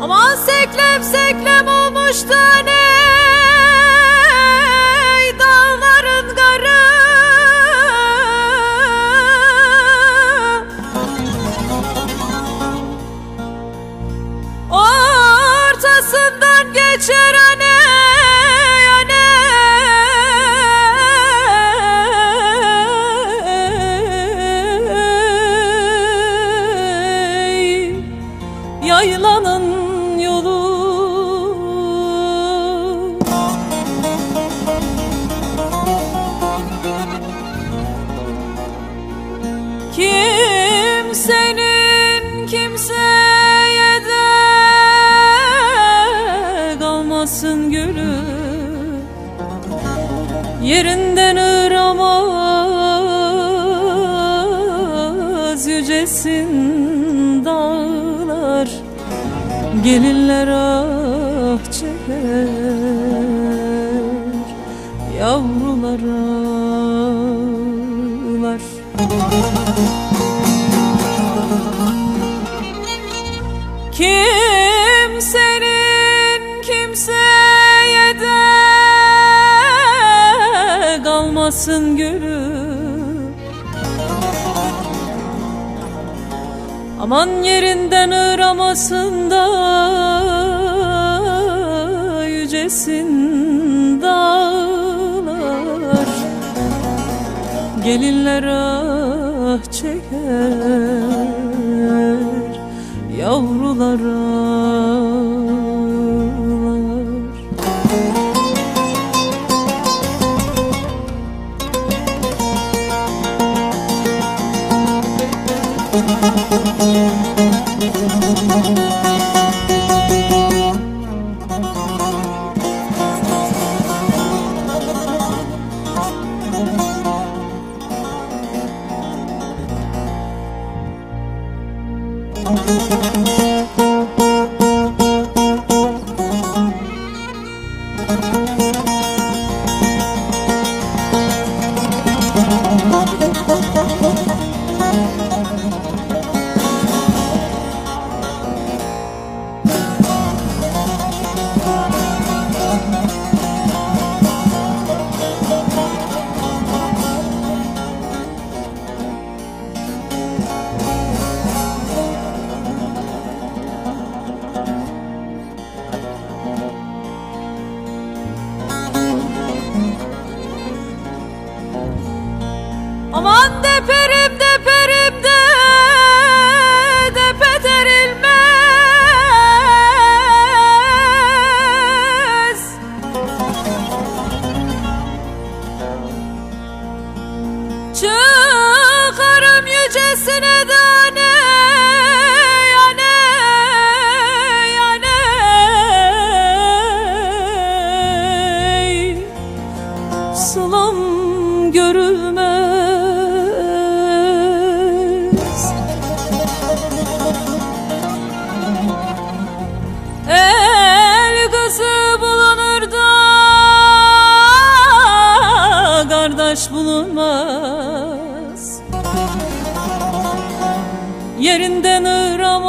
Aman seklem seklem olmuş dağların yücesin dağlar Gelinler ah çeker Yavrular ağlar. Kimsenin kimseye de kalmasın gülü Aman yerinden ıramasın da yücesin dağlar. Gelinler ah çeker Yavrular ağlar. Aman Kardeş bulunmaz. Yerinden ıramaz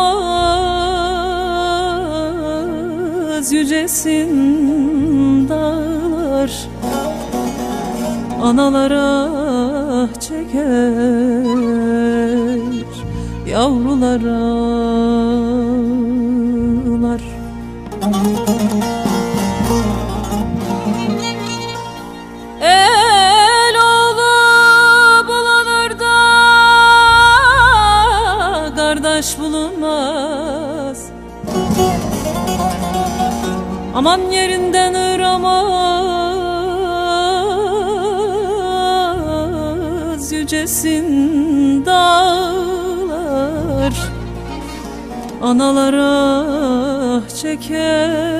Yücesin dağlar. Analara ah çeker Yavrular kardeş bulunmaz. Aman yerinden uğramaz Yücesin dağlar. Analara çeker.